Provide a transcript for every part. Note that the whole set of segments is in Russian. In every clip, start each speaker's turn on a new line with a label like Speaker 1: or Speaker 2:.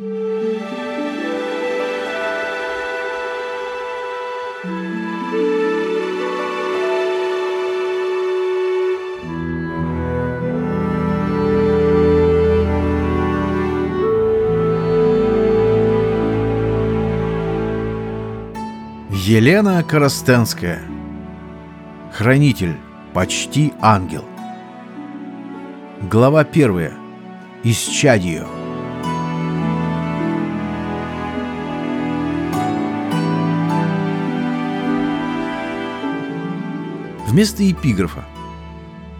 Speaker 1: Елена Коростенская. Хранитель, почти ангел. Глава первая. Исчадие Вместо эпиграфа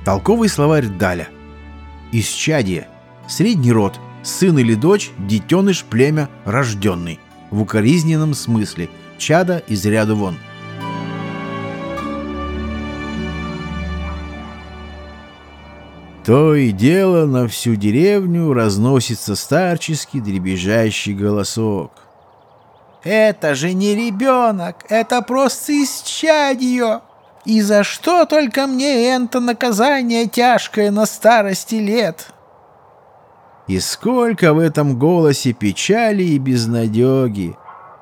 Speaker 1: Толковый словарь Даля Исчадие Средний род Сын или дочь, детеныш, племя, рожденный В укоризненном смысле – чада из ряда вон. То и дело на всю деревню разносится старческий дребезжащий голосок.
Speaker 2: «Это же не ребенок, это просто исчадье! И за что только мне это наказание тяжкое на старости лет?»
Speaker 1: И сколько в этом голосе печали и безнадеги!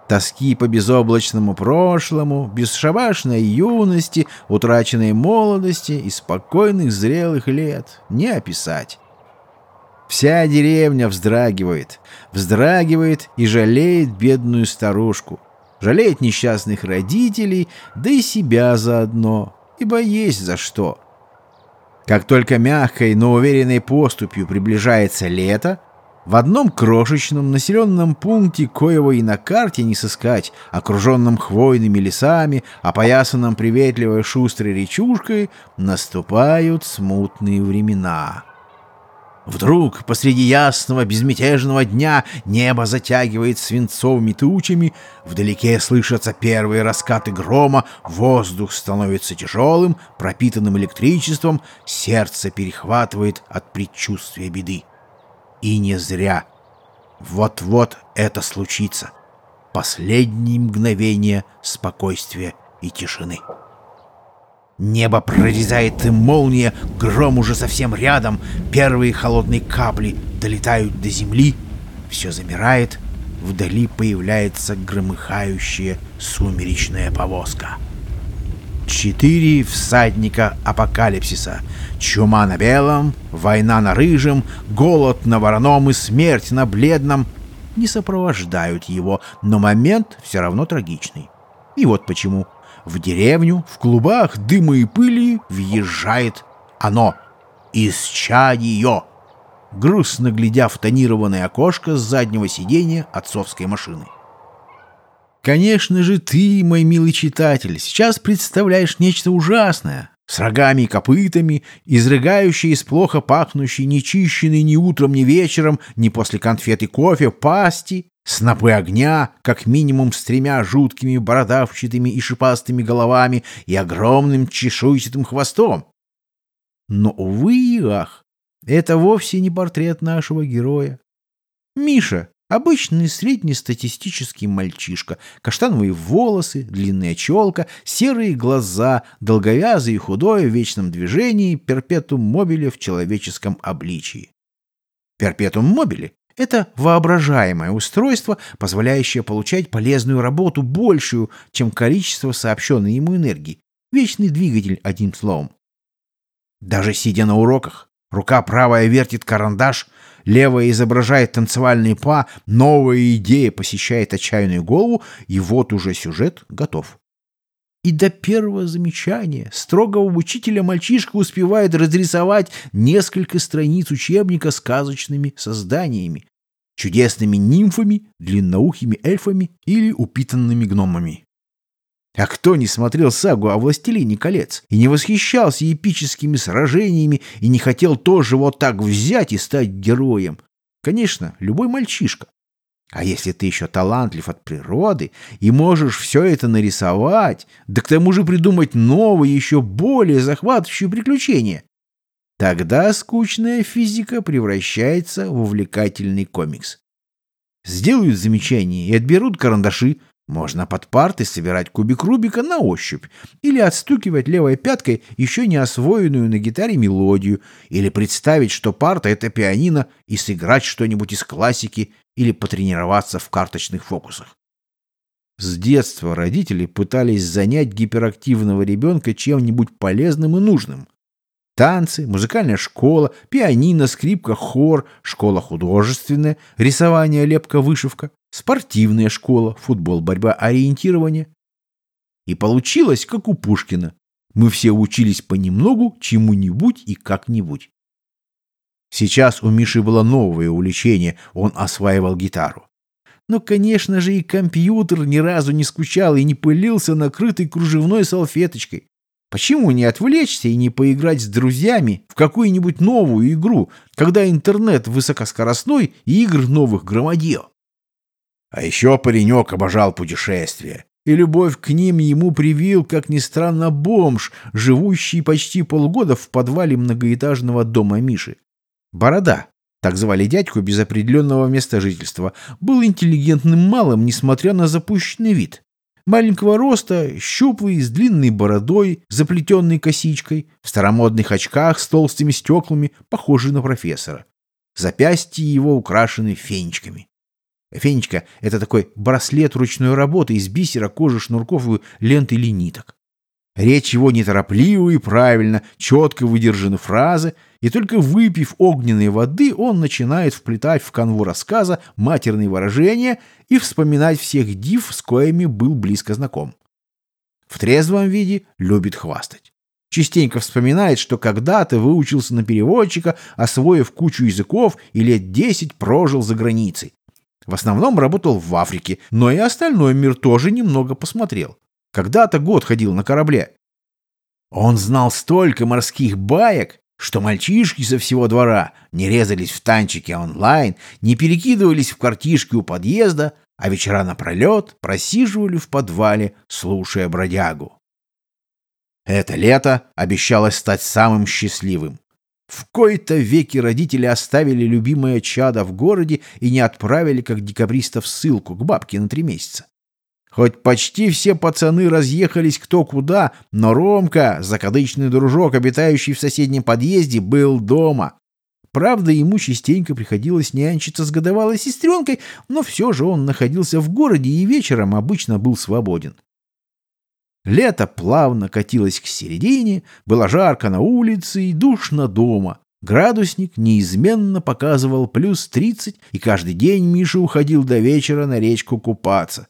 Speaker 1: тоски по безоблачному прошлому, бесшабашной юности, утраченной молодости и спокойных зрелых лет не описать. Вся деревня вздрагивает, вздрагивает и жалеет бедную старушку, жалеет несчастных родителей, да и себя заодно, ибо есть за что. Как только мягкой, но уверенной поступью приближается лето, в одном крошечном населенном пункте, коего и на карте не сыскать, окруженном хвойными лесами, опоясанном приветливой шустрой речушкой, наступают смутные времена. Вдруг посреди ясного безмятежного дня небо затягивает свинцовыми тучами, вдалеке слышатся первые раскаты грома, воздух становится тяжелым, пропитанным электричеством, сердце перехватывает от предчувствия беды. И не зря. Вот-вот это случится. Последние мгновения спокойствия и тишины. Небо прорезает и молния, гром уже совсем рядом, первые холодные капли долетают до земли, все замирает, вдали появляется громыхающая сумеречная повозка. Четыре всадника апокалипсиса. Чума на белом, война на рыжем, голод на вороном и смерть на бледном не сопровождают его, но момент все равно трагичный. И вот почему. В деревню, в клубах дыма и пыли въезжает оно. Исчадье. Грустно глядя в тонированное окошко с заднего сиденья отцовской машины. Конечно же, ты, мой милый читатель, сейчас представляешь нечто ужасное, с рогами и копытами, изрыгающие из плохо пахнущей, нечищенной ни утром, ни вечером, ни после конфет и кофе пасти, снопы огня, как минимум с тремя жуткими бородавчатыми и шипастыми головами и огромным чешуйчатым хвостом. Но, увы ах, это вовсе не портрет нашего героя. Миша, Обычный среднестатистический мальчишка, каштановые волосы, длинная челка, серые глаза, долговязый и худой в вечном движении, перпетум мобиле в человеческом обличии. Перпетум мобиле — это воображаемое устройство, позволяющее получать полезную работу большую, чем количество сообщенной ему энергии. Вечный двигатель, одним словом. Даже сидя на уроках, рука правая вертит карандаш — левая изображает танцевальный па, новая идея посещает отчаянную голову, и вот уже сюжет готов. И до первого замечания строгого учителя мальчишка успевает разрисовать несколько страниц учебника сказочными созданиями, чудесными нимфами, длинноухими эльфами или упитанными гномами. А кто не смотрел сагу о «Властелине колец» и не восхищался эпическими сражениями и не хотел тоже вот так взять и стать героем? Конечно, любой мальчишка. А если ты еще талантлив от природы и можешь все это нарисовать, да к тому же придумать новые, еще более захватывающие приключения, тогда скучная физика превращается в увлекательный комикс. Сделают замечание и отберут карандаши, Можно под партой собирать кубик Рубика на ощупь, или отстукивать левой пяткой еще не освоенную на гитаре мелодию, или представить, что парта — это пианино, и сыграть что-нибудь из классики, или потренироваться в карточных фокусах. С детства родители пытались занять гиперактивного ребенка чем-нибудь полезным и нужным. Танцы, музыкальная школа, пианино, скрипка, хор, школа художественная, рисование, лепка, вышивка, спортивная школа, футбол, борьба, ориентирование. И получилось, как у Пушкина. Мы все учились понемногу, чему-нибудь и как-нибудь. Сейчас у Миши было новое увлечение, он осваивал гитару. Но, конечно же, и компьютер ни разу не скучал и не пылился накрытой кружевной салфеточкой. Почему не отвлечься и не поиграть с друзьями в какую-нибудь новую игру, когда интернет высокоскоростной и игр новых громадил? А еще паренек обожал путешествия, и любовь к ним ему привил, как ни странно, бомж, живущий почти полгода в подвале многоэтажного дома Миши. Борода, так звали дядьку без определенного места жительства, был интеллигентным малым, несмотря на запущенный вид. Маленького роста, щуплый, с длинной бородой, заплетенной косичкой, в старомодных очках с толстыми стеклами, похожий на профессора. Запястья его украшены фенечками. Фенечка — это такой браслет ручной работы из бисера, кожи, шнурков и ленты или ниток. Речь его неторопливо и правильно, четко выдержаны фразы, и только выпив огненной воды, он начинает вплетать в канву рассказа матерные выражения и вспоминать всех див, с коими был близко знаком. В трезвом виде любит хвастать. Частенько вспоминает, что когда-то выучился на переводчика, освоив кучу языков и лет десять прожил за границей. В основном работал в Африке, но и остальной мир тоже немного посмотрел. Когда-то год ходил на корабле. Он знал столько морских баек, что мальчишки со всего двора не резались в танчики онлайн, не перекидывались в картишки у подъезда, а вечера напролет просиживали в подвале, слушая бродягу. Это лето обещалось стать самым счастливым. В кои-то веки родители оставили любимое чадо в городе и не отправили, как декабристов, ссылку к бабке на три месяца. Хоть почти все пацаны разъехались кто куда, но Ромка, закадычный дружок, обитающий в соседнем подъезде, был дома. Правда, ему частенько приходилось нянчиться с годовалой сестренкой, но все же он находился в городе и вечером обычно был свободен. Лето плавно катилось к середине, было жарко на улице и душно дома. Градусник неизменно показывал плюс 30, и каждый день Миша уходил до вечера на речку купаться.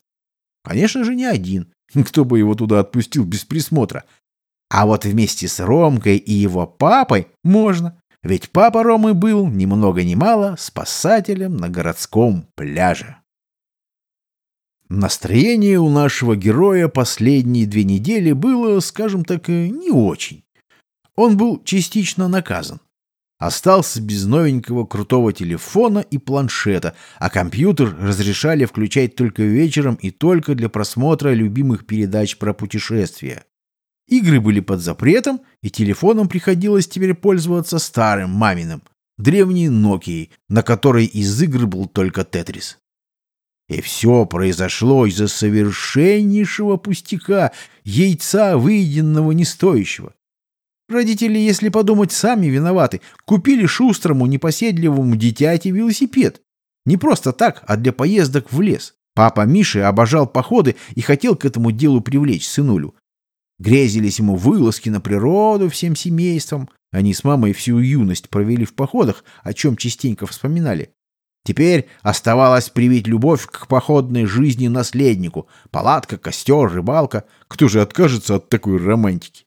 Speaker 1: Конечно же, не один. Кто бы его туда отпустил без присмотра? А вот вместе с Ромкой и его папой можно. Ведь папа Ромы был, ни много ни мало, спасателем на городском пляже. Настроение у нашего героя последние две недели было, скажем так, не очень. Он был частично наказан. Остался без новенького крутого телефона и планшета, а компьютер разрешали включать только вечером и только для просмотра любимых передач про путешествия. Игры были под запретом, и телефоном приходилось теперь пользоваться старым маминым, древней Nokia, на которой из игр был только Тетрис. И все произошло из-за совершеннейшего пустяка, яйца выеденного не стоящего. Родители, если подумать, сами виноваты. Купили шустрому, непоседливому дитяти велосипед. Не просто так, а для поездок в лес. Папа Миши обожал походы и хотел к этому делу привлечь сынулю. Грезились ему вылазки на природу всем семейством. Они с мамой всю юность провели в походах, о чем частенько вспоминали. Теперь оставалось привить любовь к походной жизни наследнику. Палатка, костер, рыбалка. Кто же откажется от такой романтики?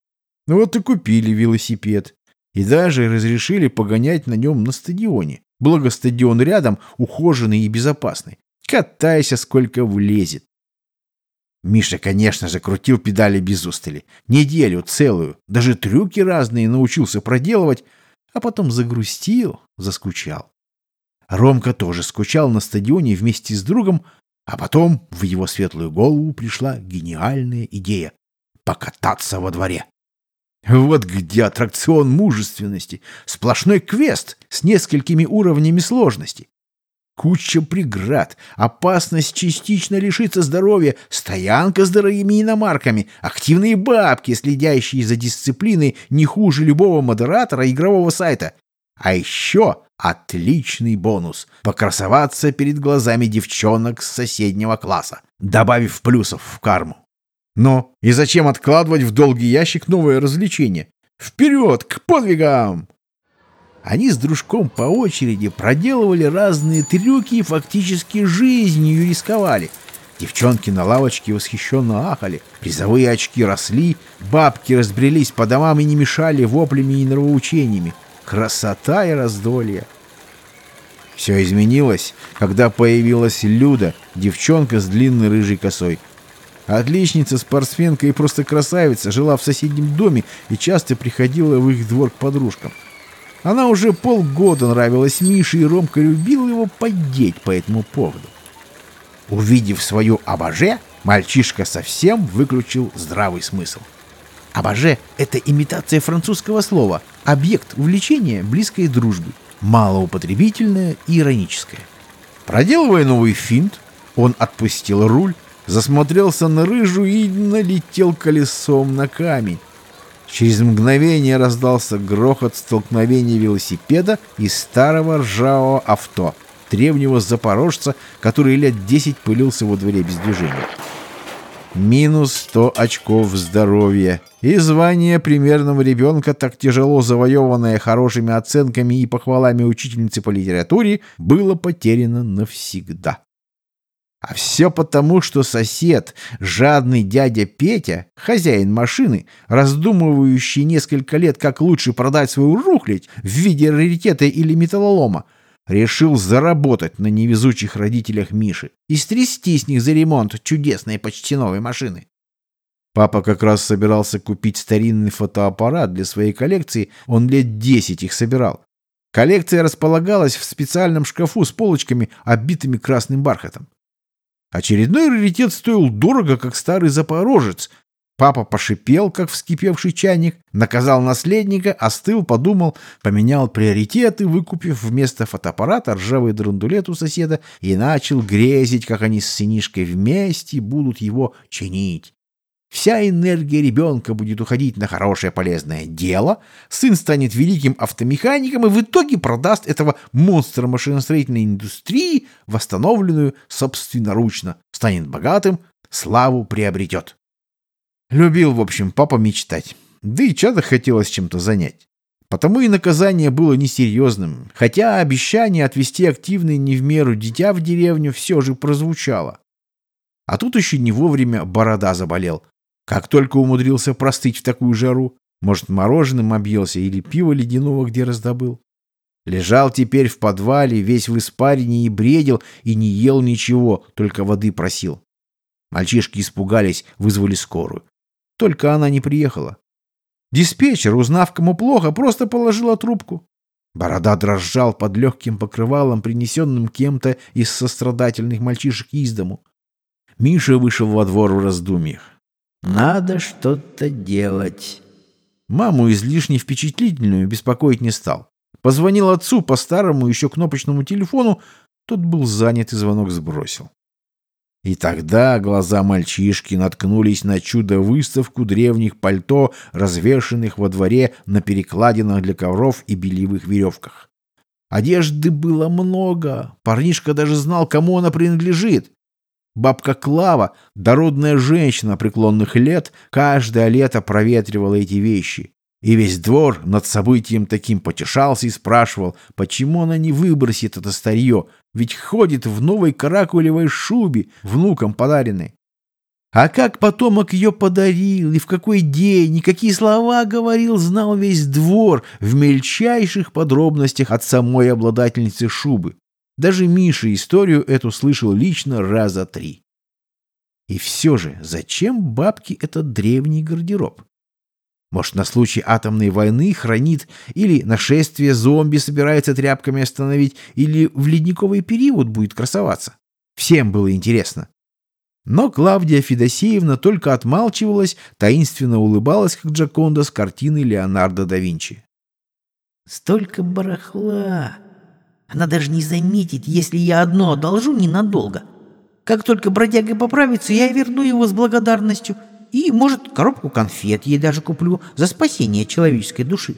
Speaker 1: Ну вот и купили велосипед. И даже разрешили погонять на нем на стадионе. Благо стадион рядом, ухоженный и безопасный. Катайся, сколько влезет. Миша, конечно же, крутил педали без устали. Неделю целую. Даже трюки разные научился проделывать. А потом загрустил, заскучал. Ромка тоже скучал на стадионе вместе с другом, а потом в его светлую голову пришла гениальная идея — покататься во дворе. Вот где аттракцион мужественности, сплошной квест с несколькими уровнями сложности. Куча преград, опасность частично лишиться здоровья, стоянка с дорогими иномарками, активные бабки, следящие за дисциплиной не хуже любого модератора игрового сайта. А еще отличный бонус — покрасоваться перед глазами девчонок с соседнего класса, добавив плюсов в карму. Но и зачем откладывать в долгий ящик новое развлечение? Вперед, к подвигам! Они с дружком по очереди проделывали разные трюки и фактически жизнью рисковали. Девчонки на лавочке восхищенно ахали, призовые очки росли, бабки разбрелись по домам и не мешали воплями и нравоучениями. Красота и раздолье! Все изменилось, когда появилась Люда, девчонка с длинной рыжей косой. Отличница, спортсменка и просто красавица жила в соседнем доме и часто приходила в их двор к подружкам. Она уже полгода нравилась Мише, и Ромка любил его поддеть по этому поводу. Увидев свою абаже, мальчишка совсем выключил здравый смысл. Абаже — это имитация французского слова, объект увлечения близкой дружбы, малоупотребительное и ироническое. Проделывая новый финт, он отпустил руль, засмотрелся на рыжу и налетел колесом на камень. Через мгновение раздался грохот столкновения велосипеда и старого ржавого авто, древнего запорожца, который лет десять пылился во дворе без движения. Минус сто очков здоровья. И звание примерного ребенка, так тяжело завоеванное хорошими оценками и похвалами учительницы по литературе, было потеряно навсегда. А все потому, что сосед, жадный дядя Петя, хозяин машины, раздумывающий несколько лет, как лучше продать свою рухлядь в виде раритета или металлолома, решил заработать на невезучих родителях Миши и стрясти с них за ремонт чудесной почти новой машины. Папа как раз собирался купить старинный фотоаппарат для своей коллекции, он лет десять их собирал. Коллекция располагалась в специальном шкафу с полочками, обитыми красным бархатом. Очередной раритет стоил дорого, как старый запорожец. Папа пошипел, как вскипевший чайник, наказал наследника, остыл, подумал, поменял приоритеты, выкупив вместо фотоаппарата ржавый драндулет у соседа и начал грезить, как они с сынишкой вместе будут его чинить. Вся энергия ребенка будет уходить на хорошее полезное дело, сын станет великим автомехаником и в итоге продаст этого монстра машиностроительной индустрии, восстановленную собственноручно, станет богатым, славу приобретет. Любил, в общем, папа мечтать. Да и чадо хотелось чем-то занять. Потому и наказание было несерьезным, хотя обещание отвести активный не в меру дитя в деревню все же прозвучало. А тут еще не вовремя борода заболел. Как только умудрился простыть в такую жару, может, мороженым объелся или пиво ледяного где раздобыл. Лежал теперь в подвале, весь в испарине и бредил, и не ел ничего, только воды просил. Мальчишки испугались, вызвали скорую. Только она не приехала. Диспетчер, узнав, кому плохо, просто положила трубку. Борода дрожал под легким покрывалом, принесенным кем-то из сострадательных мальчишек из дому. Миша вышел во двор в раздумьях. Надо что-то делать. Маму излишне впечатлительную беспокоить не стал. Позвонил отцу по старому еще кнопочному телефону, тот был занят и звонок сбросил. И тогда глаза мальчишки наткнулись на чудо-выставку древних пальто, развешанных во дворе на перекладинах для ковров и бельевых веревках. Одежды было много, парнишка даже знал, кому она принадлежит. Бабка Клава, дородная женщина преклонных лет, каждое лето проветривала эти вещи. И весь двор над событием таким потешался и спрашивал, почему она не выбросит это старье, ведь ходит в новой каракулевой шубе, внукам подаренной. А как потомок ее подарил, и в какой день, и какие слова говорил, знал весь двор в мельчайших подробностях от самой обладательницы шубы. Даже Миша историю эту слышал лично раза три. И все же, зачем бабке этот древний гардероб? Может, на случай атомной войны хранит, или нашествие зомби собирается тряпками остановить, или в ледниковый период будет красоваться. Всем было интересно. Но Клавдия Федосеевна только отмалчивалась, таинственно улыбалась, как Джаконда с картины Леонардо да Винчи. «Столько барахла!
Speaker 3: Она даже не заметит, если я одно одолжу ненадолго. Как только бродяга поправится, я верну его с благодарностью. И, может, коробку конфет ей даже куплю за спасение человеческой души.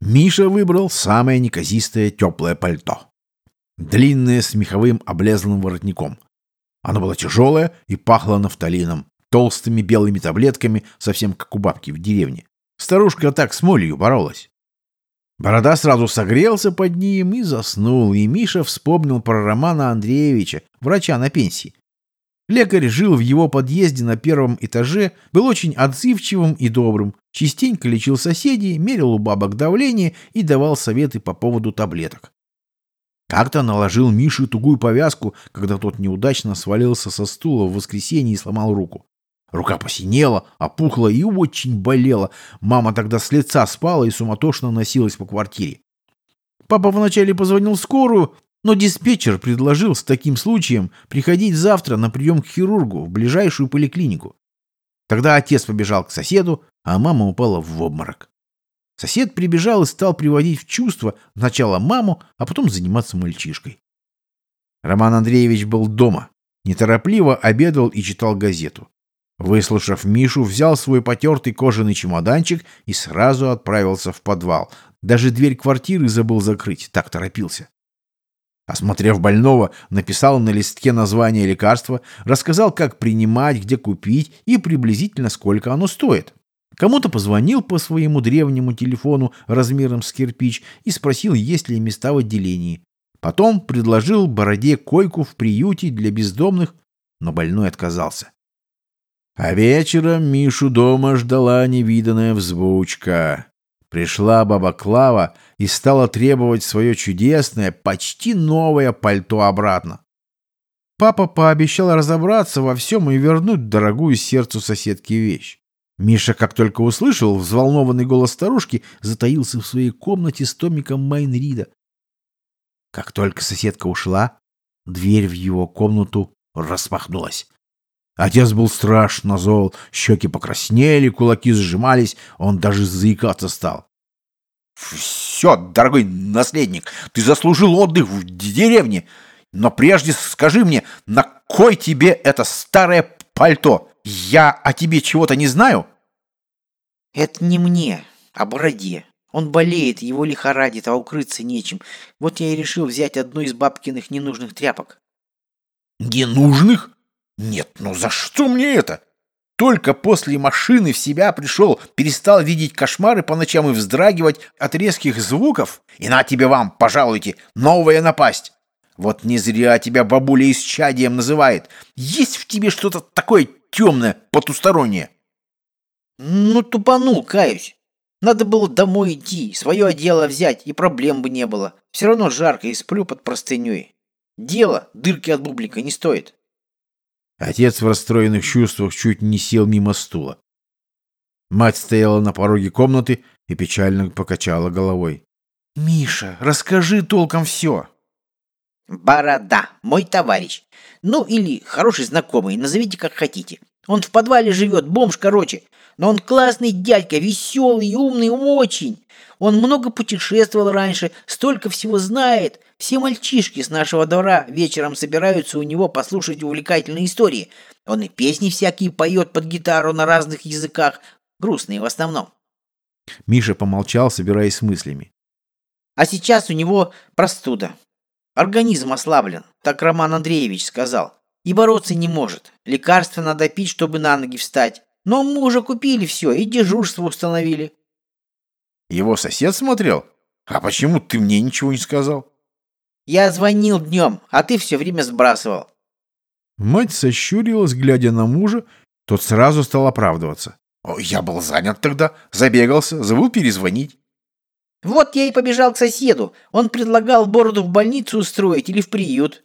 Speaker 1: Миша выбрал самое неказистое теплое пальто. Длинное с меховым облезлым воротником. Оно было тяжелое и пахло нафталином, толстыми белыми таблетками, совсем как у бабки в деревне. Старушка так с молью боролась. Борода сразу согрелся под ним и заснул, и Миша вспомнил про Романа Андреевича, врача на пенсии. Лекарь жил в его подъезде на первом этаже, был очень отзывчивым и добрым, частенько лечил соседей, мерил у бабок давление и давал советы по поводу таблеток. Как-то наложил Мише тугую повязку, когда тот неудачно свалился со стула в воскресенье и сломал руку. Рука посинела, опухла и очень болела. Мама тогда с лица спала и суматошно носилась по квартире. Папа вначале позвонил в скорую, но диспетчер предложил с таким случаем приходить завтра на прием к хирургу в ближайшую поликлинику. Тогда отец побежал к соседу, а мама упала в обморок. Сосед прибежал и стал приводить в чувство сначала маму, а потом заниматься мальчишкой. Роман Андреевич был дома, неторопливо обедал и читал газету. Выслушав Мишу, взял свой потертый кожаный чемоданчик и сразу отправился в подвал. Даже дверь квартиры забыл закрыть, так торопился. Осмотрев больного, написал на листке название лекарства, рассказал, как принимать, где купить и приблизительно сколько оно стоит. Кому-то позвонил по своему древнему телефону размером с кирпич и спросил, есть ли места в отделении. Потом предложил Бороде койку в приюте для бездомных, но больной отказался. А вечером Мишу дома ждала невиданная взбучка. Пришла баба Клава и стала требовать свое чудесное, почти новое пальто обратно. Папа пообещал разобраться во всем и вернуть дорогую сердцу соседки вещь. Миша, как только услышал взволнованный голос старушки, затаился в своей комнате с томиком Майнрида. Как только соседка ушла, дверь в его комнату распахнулась. Отец был страшно зол, щеки покраснели, кулаки сжимались, он даже заикаться стал. «Все, дорогой наследник, ты заслужил отдых в деревне, но прежде скажи мне, на кой тебе это старое пальто? Я о тебе чего-то не знаю?»
Speaker 3: «Это не мне, а бороде. Он болеет, его лихорадит, а укрыться нечем. Вот я и решил взять одну из бабкиных ненужных тряпок».
Speaker 1: «Ненужных?» Нет, ну за что мне это? Только после машины в себя пришел, перестал видеть кошмары по ночам и вздрагивать от резких звуков. И на тебе вам, пожалуйте, новая напасть. Вот не зря тебя бабуля исчадием называет. Есть в тебе что-то такое темное, потустороннее.
Speaker 3: Ну, тупанул, каюсь. Надо было домой идти, свое дело взять, и проблем бы не было. Все равно жарко и сплю под простыней. Дело дырки от бублика не стоит.
Speaker 1: Отец в расстроенных чувствах чуть не сел мимо стула. Мать стояла на пороге комнаты и печально покачала головой.
Speaker 2: «Миша, расскажи толком все!»
Speaker 3: «Борода, мой товарищ. Ну, или хороший знакомый, назовите как хотите. Он в подвале живет, бомж, короче. Но он классный дядька, веселый, умный, очень. Он много путешествовал раньше, столько всего знает. Все мальчишки с нашего двора вечером собираются у него послушать увлекательные истории. Он и песни всякие поет под гитару на разных языках, грустные в основном.
Speaker 1: Миша помолчал, собираясь с мыслями.
Speaker 3: А сейчас у него простуда. Организм ослаблен, так Роман Андреевич сказал. И бороться не может. Лекарства надо пить, чтобы на ноги встать. Но мы уже купили все и дежурство установили.
Speaker 1: Его сосед смотрел? А почему ты мне ничего не сказал?
Speaker 3: Я звонил днем, а ты все время сбрасывал.
Speaker 1: Мать сощурилась, глядя на мужа, тот сразу стал оправдываться. «Я был занят тогда, забегался, забыл перезвонить».
Speaker 3: «Вот я и побежал к соседу. Он предлагал бороду в больницу устроить или в приют».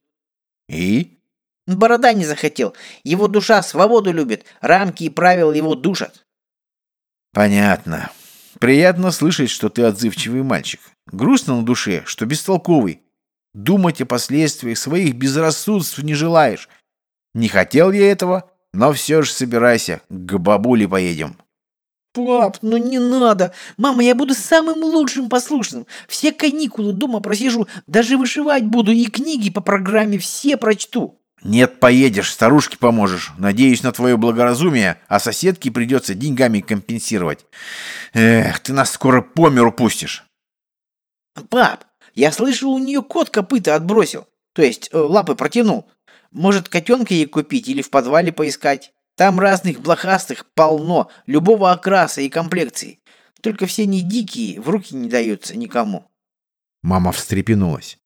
Speaker 1: «И?»
Speaker 3: «Борода не захотел. Его душа свободу любит, рамки и правила его душат».
Speaker 1: «Понятно. Приятно слышать, что ты отзывчивый мальчик. Грустно на душе, что бестолковый. Думать о последствиях своих безрассудств не желаешь. Не хотел я этого, но все же собирайся, к бабуле поедем.
Speaker 3: Пап, ну не надо. Мама, я буду самым лучшим послушным. Все каникулы дома просижу, даже вышивать буду и книги по программе все прочту.
Speaker 1: Нет, поедешь, старушке поможешь. Надеюсь на твое благоразумие, а соседке придется деньгами компенсировать. Эх, ты нас скоро по миру пустишь.
Speaker 3: Пап, я слышал, у нее кот копыта отбросил. То есть э, лапы протянул. Может, котенка ей купить или в подвале поискать? Там разных блохастых полно, любого окраса и комплекции. Только все не дикие, в руки не даются никому.
Speaker 1: Мама встрепенулась.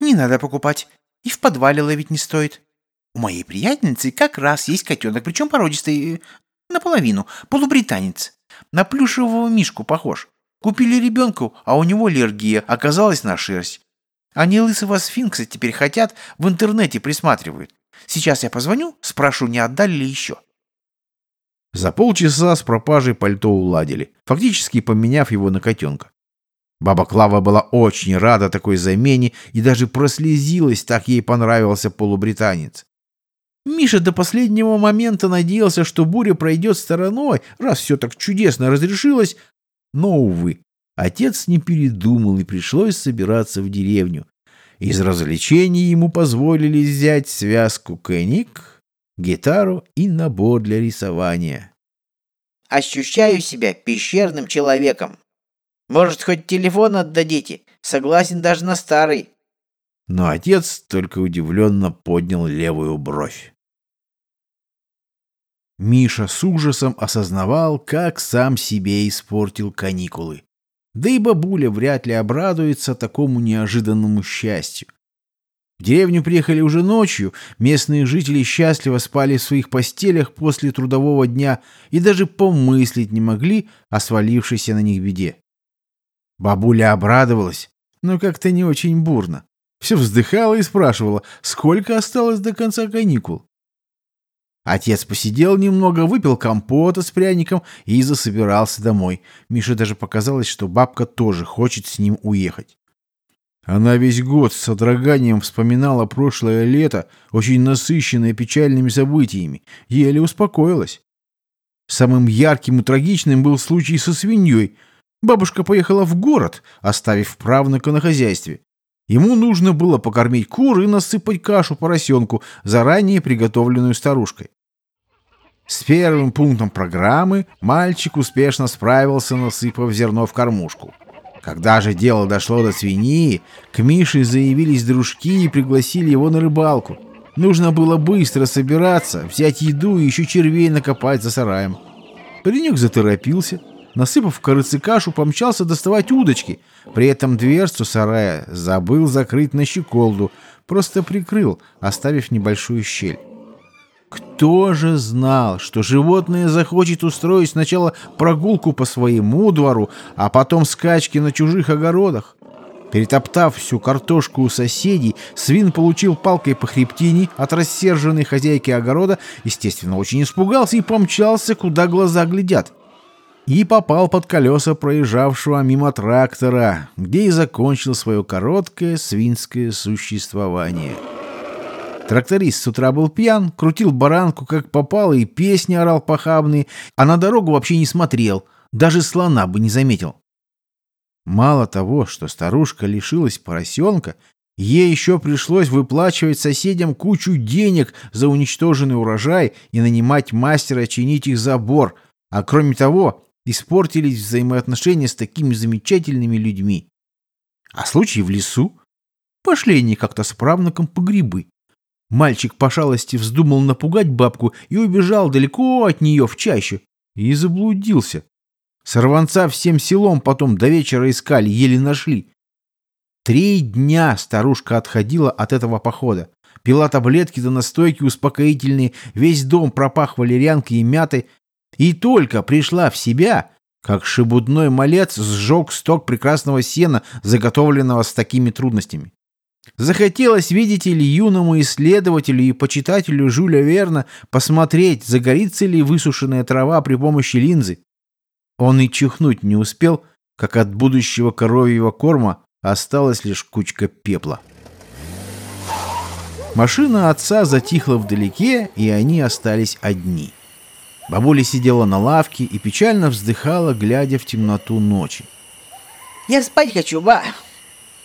Speaker 2: Не надо покупать. И в подвале ловить не стоит. У моей приятельницы как раз есть котенок, причем породистый, э, наполовину, полубританец. На плюшевого мишку похож. Купили ребенку, а у него аллергия, оказалась на шерсть. Они лысого сфинкса теперь хотят, в интернете присматривают. Сейчас я позвоню, спрошу, не отдали ли еще.
Speaker 1: За полчаса с пропажей пальто уладили, фактически поменяв его на котенка. Баба Клава была очень рада такой замене и даже прослезилась, так ей понравился полубританец. Миша до последнего момента надеялся, что буря пройдет стороной, раз все так чудесно разрешилось, но, увы, отец не передумал и пришлось собираться в деревню. Из развлечений ему позволили взять связку кэник, гитару и набор для рисования.
Speaker 3: Ощущаю себя пещерным человеком. Может, хоть телефон отдадите? Согласен даже на старый.
Speaker 1: Но отец только удивленно поднял левую бровь. Миша с ужасом осознавал, как сам себе испортил каникулы. Да и бабуля вряд ли обрадуется такому неожиданному счастью. В деревню приехали уже ночью, местные жители счастливо спали в своих постелях после трудового дня и даже помыслить не могли о свалившейся на них беде. Бабуля обрадовалась, но как-то не очень бурно. Все вздыхала и спрашивала, сколько осталось до конца каникул. Отец посидел немного, выпил компота с пряником и засобирался домой. Мише даже показалось, что бабка тоже хочет с ним уехать. Она весь год с содроганием вспоминала прошлое лето, очень насыщенное печальными событиями, еле успокоилась. Самым ярким и трагичным был случай со свиньей. Бабушка поехала в город, оставив правнука на хозяйстве. Ему нужно было покормить кур и насыпать кашу поросенку, заранее приготовленную старушкой. С первым пунктом программы мальчик успешно справился, насыпав зерно в кормушку. Когда же дело дошло до свиньи, к Мише заявились дружки и пригласили его на рыбалку. Нужно было быстро собираться, взять еду и еще червей накопать за сараем. Паренек заторопился, насыпав в корыце кашу, помчался доставать удочки. При этом дверцу сарая забыл закрыть на щеколду, просто прикрыл, оставив небольшую щель. Кто же знал, что животное захочет устроить сначала прогулку по своему двору, а потом скачки на чужих огородах? Перетоптав всю картошку у соседей, свин получил палкой по хребтине от рассерженной хозяйки огорода, естественно, очень испугался и помчался, куда глаза глядят и попал под колеса проезжавшего мимо трактора, где и закончил свое короткое свинское существование. Тракторист с утра был пьян, крутил баранку как попало и песни орал похабные, а на дорогу вообще не смотрел, даже слона бы не заметил. Мало того, что старушка лишилась поросенка, ей еще пришлось выплачивать соседям кучу денег за уничтоженный урожай и нанимать мастера чинить их забор, а кроме того испортились взаимоотношения с такими замечательными людьми. А случай в лесу? Пошли они как-то с правнуком по грибы. Мальчик по шалости вздумал напугать бабку и убежал далеко от нее в чащу. И заблудился. Сорванца всем селом потом до вечера искали, еле нашли. Три дня старушка отходила от этого похода. Пила таблетки да настойки успокоительные, весь дом пропах валерьянкой и мятой, и только пришла в себя, как шебудной малец сжег сток прекрасного сена, заготовленного с такими трудностями. Захотелось, видите ли, юному исследователю и почитателю Жюля Верна посмотреть, загорится ли высушенная трава при помощи линзы. Он и чихнуть не успел, как от будущего коровьего корма осталась лишь кучка пепла. Машина отца затихла вдалеке, и они остались одни — Бабуля сидела на лавке и печально вздыхала, глядя в темноту ночи.
Speaker 3: Я спать хочу, ба.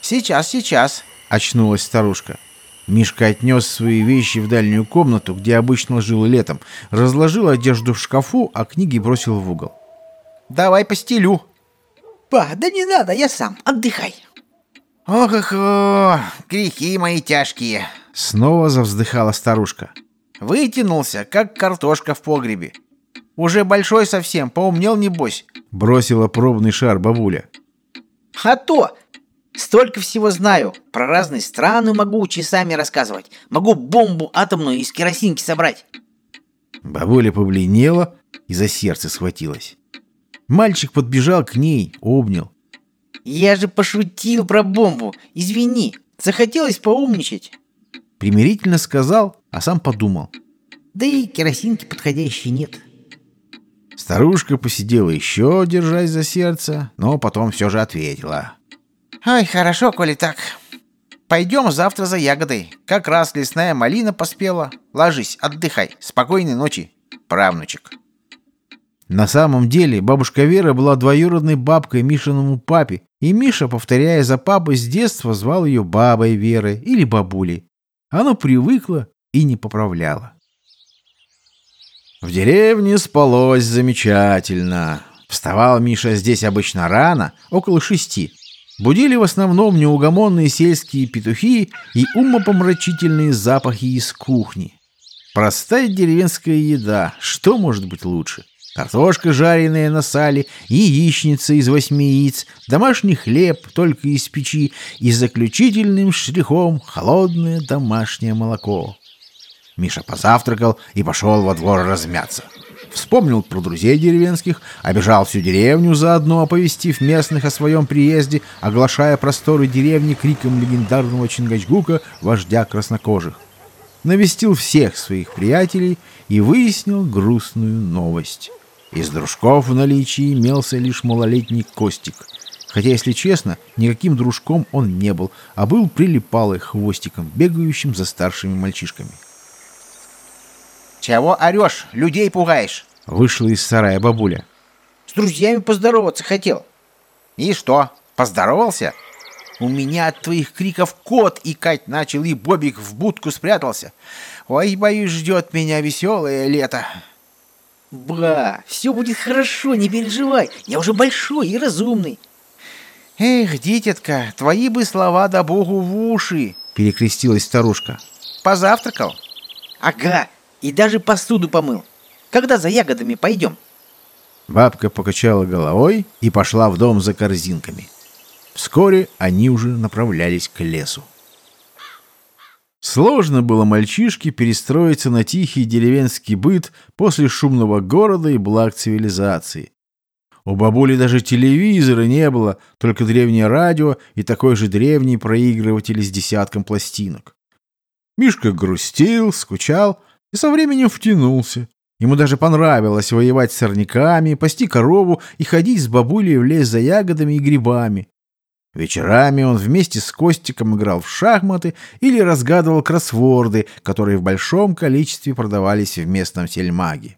Speaker 2: Сейчас, сейчас.
Speaker 1: Очнулась старушка. Мишка отнес свои вещи в дальнюю комнату, где обычно жил летом, разложил одежду в шкафу, а книги бросил в угол.
Speaker 2: Давай постелю.
Speaker 3: Ба, да не надо, я сам. Отдыхай.
Speaker 2: Ох-ох-ох, грехи мои тяжкие.
Speaker 1: Снова завздыхала старушка.
Speaker 2: Вытянулся, как картошка в погребе. Уже большой совсем, поумнел небось.
Speaker 1: Бросила пробный шар бабуля.
Speaker 3: А то! Столько всего знаю. Про разные страны могу часами рассказывать. Могу бомбу атомную из керосинки собрать.
Speaker 1: Бабуля побледнела и за сердце схватилась. Мальчик подбежал к ней, обнял.
Speaker 3: Я же пошутил про бомбу. Извини, захотелось поумничать.
Speaker 1: Примирительно сказал, а сам подумал.
Speaker 3: Да и керосинки подходящей нет.
Speaker 1: Старушка посидела еще, держась за сердце, но потом все же ответила.
Speaker 2: Ай, хорошо, коли так. Пойдем завтра за ягодой. Как раз лесная малина поспела. Ложись, отдыхай. Спокойной ночи, правнучек.
Speaker 1: На самом деле бабушка Вера была двоюродной бабкой Мишиному папе, и Миша, повторяя за папой с детства, звал ее бабой Верой или бабулей. Оно привыкло и не поправляло. В деревне спалось замечательно. Вставал Миша здесь обычно рано, около шести. Будили в основном неугомонные сельские петухи и умопомрачительные запахи из кухни. Простая деревенская еда, что может быть лучше? Картошка, жареная на сале, яичница из восьми яиц, домашний хлеб только из печи и заключительным штрихом холодное домашнее молоко. Миша позавтракал и пошел во двор размяться. Вспомнил про друзей деревенских, обежал всю деревню заодно, оповестив местных о своем приезде, оглашая просторы деревни криком легендарного Чингачгука, вождя краснокожих. Навестил всех своих приятелей и выяснил грустную новость. Из дружков в наличии имелся лишь малолетний Костик. Хотя, если честно, никаким дружком он не был, а был прилипалый хвостиком, бегающим за старшими мальчишками.
Speaker 2: Чего орешь? Людей пугаешь.
Speaker 1: Вышла из сарая бабуля.
Speaker 3: С друзьями поздороваться хотел.
Speaker 2: И что, поздоровался? У меня от твоих криков кот икать начал, и Бобик в будку спрятался. Ой, боюсь, ждет меня веселое лето.
Speaker 3: Ба, все будет хорошо, не переживай. Я уже большой и разумный.
Speaker 2: Эх, дитятка, твои бы слова да богу в уши,
Speaker 1: Перекрестилась старушка.
Speaker 2: Позавтракал?
Speaker 3: Ага, и даже посуду помыл. Когда за ягодами пойдем?
Speaker 1: Бабка покачала головой и пошла в дом за корзинками. Вскоре они уже направлялись к лесу. Сложно было мальчишке перестроиться на тихий деревенский быт после шумного города и благ цивилизации. У бабули даже телевизора не было, только древнее радио и такой же древний проигрыватель с десятком пластинок. Мишка грустил, скучал и со временем втянулся. Ему даже понравилось воевать с сорняками, пасти корову и ходить с бабулей в лес за ягодами и грибами. Вечерами он вместе с Костиком играл в шахматы или разгадывал кроссворды, которые в большом количестве продавались в местном сельмаге.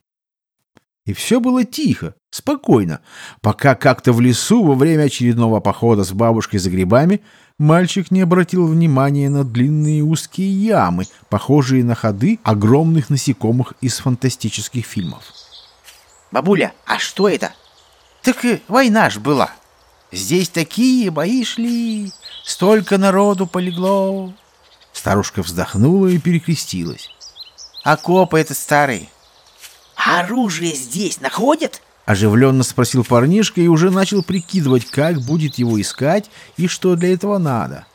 Speaker 1: И все было тихо, спокойно, пока как-то в лесу во время очередного похода с бабушкой за грибами мальчик не обратил внимания на длинные узкие ямы, похожие на ходы огромных насекомых из фантастических фильмов.
Speaker 3: Бабуля, а что это?
Speaker 2: Так и война ж была. Здесь такие бои шли, столько народу полегло.
Speaker 1: Старушка вздохнула и перекрестилась.
Speaker 2: Окопы этот старый.
Speaker 3: А оружие здесь находят?
Speaker 1: Оживленно спросил парнишка и уже начал прикидывать, как будет его искать и что для этого надо.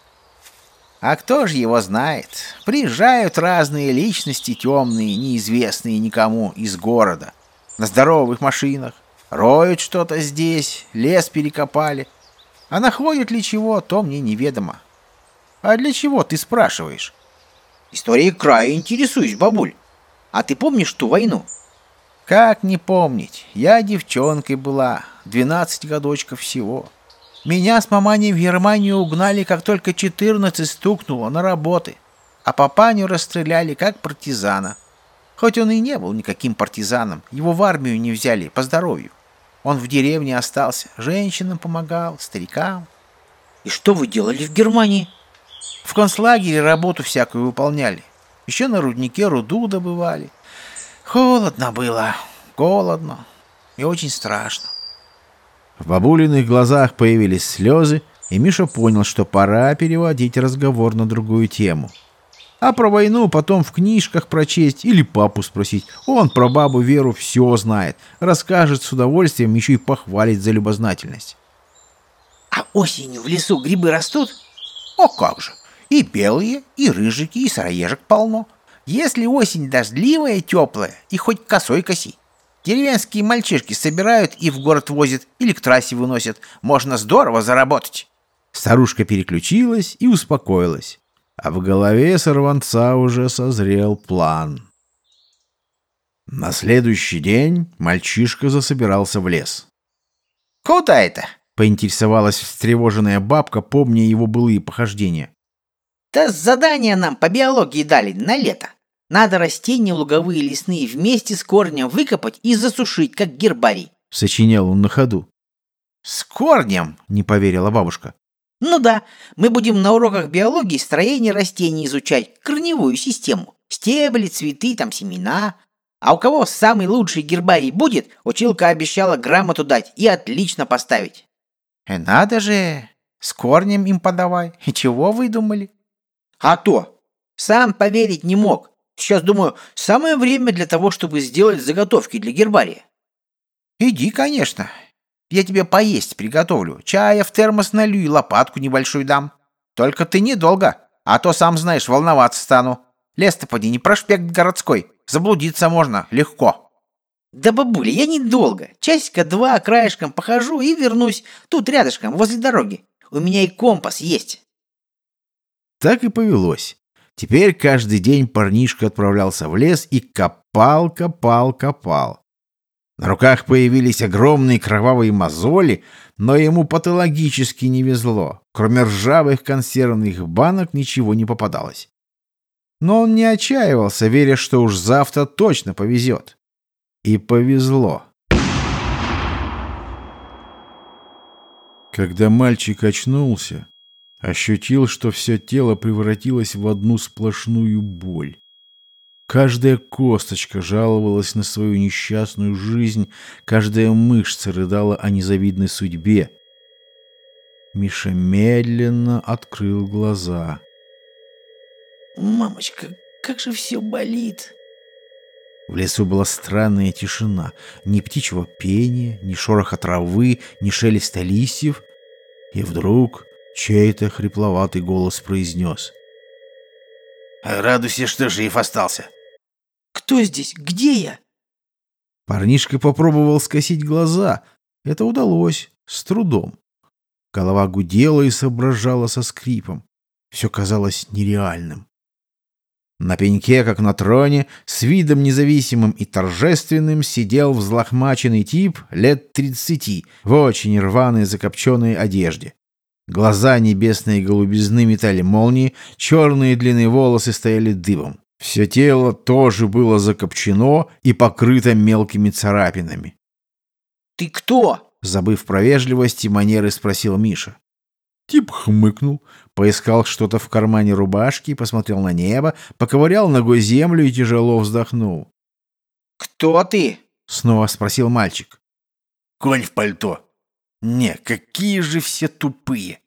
Speaker 2: А кто же его знает? Приезжают разные личности темные, неизвестные никому из города. На здоровых машинах. Роют что-то здесь, лес перекопали. А находят ли чего, то мне неведомо. А для чего ты спрашиваешь?
Speaker 3: Историей края интересуюсь, бабуль. А ты помнишь ту войну?
Speaker 2: Как не помнить? Я девчонкой была, 12 годочков всего. Меня с маманей в Германию угнали, как только 14 стукнуло на работы. А папаню расстреляли, как партизана. Хоть он и не был никаким партизаном, его в армию не взяли по здоровью. Он в деревне остался, женщинам помогал, старикам.
Speaker 3: И что вы делали в Германии?
Speaker 2: В концлагере работу всякую выполняли. Еще на руднике руду добывали. Холодно было, голодно и очень страшно.
Speaker 1: В бабулиных глазах появились слезы, и Миша понял, что пора переводить разговор на другую тему. А про войну потом в книжках прочесть или папу спросить. Он про бабу Веру все знает, расскажет с удовольствием, еще и похвалит за любознательность.
Speaker 3: А осенью в лесу грибы растут?
Speaker 2: О как же! И белые, и рыжики, и сыроежек полно. Если осень дождливая, теплая, и хоть косой коси. Деревенские мальчишки собирают и в город возят, или к трассе выносят. Можно здорово заработать.
Speaker 1: Старушка переключилась и успокоилась. А в голове сорванца уже созрел план. На следующий день мальчишка засобирался в лес.
Speaker 2: «Куда это?»
Speaker 1: — поинтересовалась встревоженная бабка, помня его былые похождения.
Speaker 3: Да задание нам по биологии дали на лето. Надо растения луговые и лесные вместе с корнем выкопать и засушить, как гербарий.
Speaker 1: Сочинял он на ходу.
Speaker 2: «С корнем?» — не поверила бабушка.
Speaker 3: Ну да, мы будем на уроках биологии строение растений изучать, корневую систему. Стебли, цветы, там семена. А у кого самый лучший гербарий будет, училка обещала грамоту дать и отлично поставить.
Speaker 2: «Э, надо же, с корнем им подавай. И чего выдумали?
Speaker 3: А то, сам поверить не мог. Сейчас, думаю, самое время для того, чтобы сделать заготовки для гербария.
Speaker 2: Иди, конечно. Я тебе поесть приготовлю. Чая в термос налью и лопатку небольшую дам. Только ты недолго, а то, сам знаешь, волноваться стану. Лес-то поди не проспект городской. Заблудиться можно легко.
Speaker 3: Да, бабуля, я недолго. Часика два краешком похожу и вернусь. Тут рядышком, возле дороги. У меня и компас есть.
Speaker 1: Так и повелось. Теперь каждый день парнишка отправлялся в лес и копал, копал, копал. На руках появились огромные кровавые мозоли, но ему патологически не везло. Кроме ржавых консервных банок ничего не попадалось. Но он не отчаивался, веря, что уж завтра точно повезет. И повезло. Когда мальчик очнулся, ощутил, что все тело превратилось в одну сплошную боль. Каждая косточка жаловалась на свою несчастную жизнь, каждая мышца рыдала о незавидной судьбе. Миша медленно открыл глаза.
Speaker 3: «Мамочка, как же все болит!»
Speaker 1: В лесу была странная тишина. Ни птичьего пения, ни шороха травы, ни шелеста листьев. И вдруг чей-то хрипловатый голос произнес.
Speaker 2: «Радуйся, что жив остался!»
Speaker 3: «Кто здесь? Где я?»
Speaker 1: Парнишка попробовал скосить глаза. Это удалось, с трудом. Голова гудела и соображала со скрипом. Все казалось нереальным. На пеньке, как на троне, с видом независимым и торжественным сидел взлохмаченный тип лет тридцати в очень рваной закопченной одежде. Глаза небесной голубизны метали молнии, черные длинные волосы стояли дыбом. Все тело тоже было закопчено и покрыто мелкими царапинами.
Speaker 3: «Ты кто?»
Speaker 1: — забыв про вежливость и манеры, спросил Миша. Тип хмыкнул, поискал что-то в кармане рубашки, посмотрел на небо, поковырял ногой землю и тяжело вздохнул.
Speaker 3: «Кто ты?»
Speaker 1: — снова спросил мальчик.
Speaker 2: «Конь в пальто». «Не, какие же все тупые!»